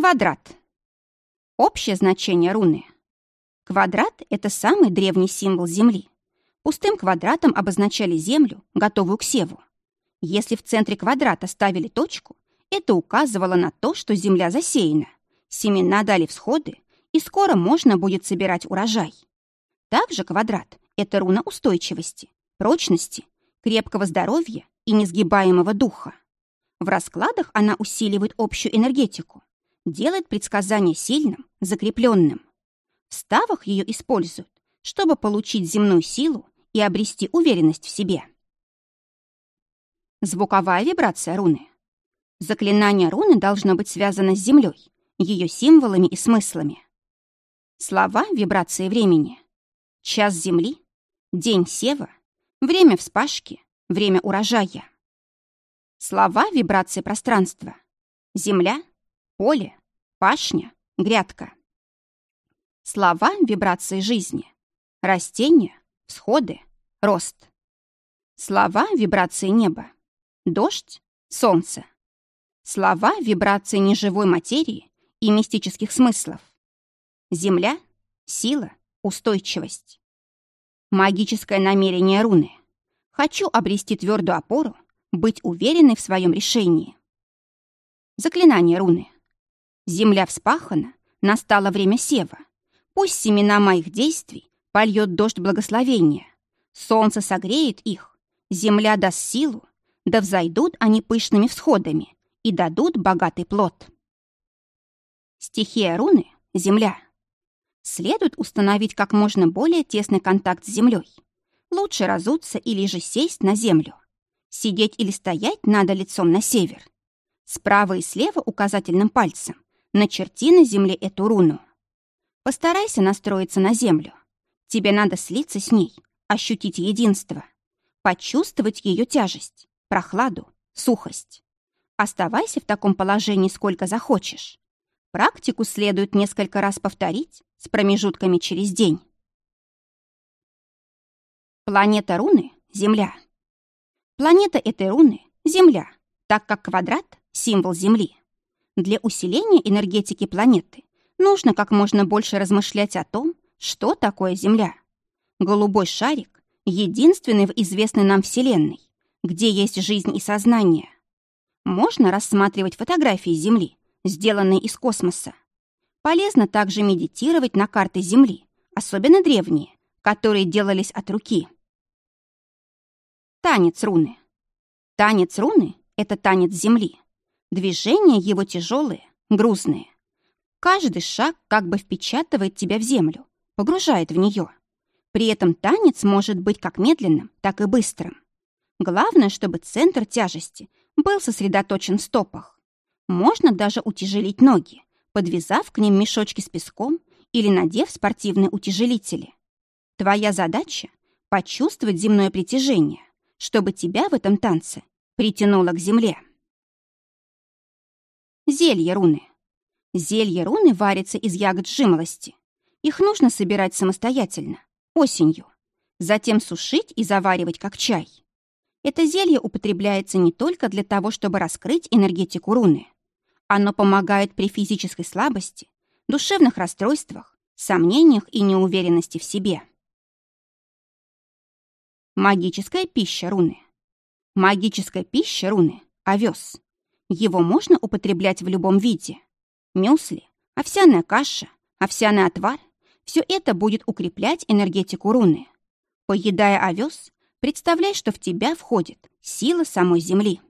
Квадрат. Общее значение руны. Квадрат — это самый древний символ Земли. Пустым квадратом обозначали Землю, готовую к севу. Если в центре квадрата ставили точку, это указывало на то, что земля засеяна, семена дали всходы, и скоро можно будет собирать урожай. Также квадрат — это руна устойчивости, прочности, крепкого здоровья и несгибаемого духа. В раскладах она усиливает общую энергетику, делает предсказание сильным, закрепленным. В ставах ее используют, чтобы получить земную силу и обрести уверенность в себе. Звуковая вибрация руны. Заклинание руны должно быть связано с землей, ее символами и смыслами. Слова вибрации времени. Час земли, день сева, время вспашки, время урожая. Слова вибрации пространства. Земля, поле, пашня, грядка. Слова вибрации жизни. Растения, всходы, рост. Слова вибрации неба дождь, солнце. Слова вибрации неживой материи и мистических смыслов. Земля, сила, устойчивость. Магическое намерение руны. Хочу обрести твердую опору, быть уверенной в своем решении. Заклинание руны. Земля вспахана, настало время сева. Пусть семена моих действий польет дождь благословения. Солнце согреет их, земля даст силу, да взойдут они пышными всходами и дадут богатый плод. Стихия руны — земля. Следует установить как можно более тесный контакт с землей. Лучше разуться или же сесть на землю. Сидеть или стоять надо лицом на север. Справа и слева указательным пальцем начерти на земле эту руну. Постарайся настроиться на землю. Тебе надо слиться с ней, ощутить единство, почувствовать ее тяжесть прохладу, сухость. Оставайся в таком положении сколько захочешь. Практику следует несколько раз повторить с промежутками через день. Планета руны — Земля. Планета этой руны — Земля, так как квадрат — символ Земли. Для усиления энергетики планеты нужно как можно больше размышлять о том, что такое Земля. Голубой шарик — единственный в известной нам Вселенной где есть жизнь и сознание. Можно рассматривать фотографии Земли, сделанные из космоса. Полезно также медитировать на карты Земли, особенно древние, которые делались от руки. Танец руны. Танец руны — это танец Земли. Движения его тяжелые, грузные. Каждый шаг как бы впечатывает тебя в землю, погружает в нее. При этом танец может быть как медленным, так и быстрым. Главное, чтобы центр тяжести был сосредоточен в стопах. Можно даже утяжелить ноги, подвязав к ним мешочки с песком или надев спортивные утяжелители. Твоя задача — почувствовать земное притяжение, чтобы тебя в этом танце притянуло к земле. Зелье руны. Зелье руны варится из ягод жимолости. Их нужно собирать самостоятельно, осенью. Затем сушить и заваривать как чай. Это зелье употребляется не только для того, чтобы раскрыть энергетику руны. Оно помогает при физической слабости, душевных расстройствах, сомнениях и неуверенности в себе. Магическая пища руны. Магическая пища руны – овес. Его можно употреблять в любом виде. Мюсли, овсяная каша, овсяный отвар – все это будет укреплять энергетику руны. Поедая овес, Представляй, что в тебя входит сила самой Земли.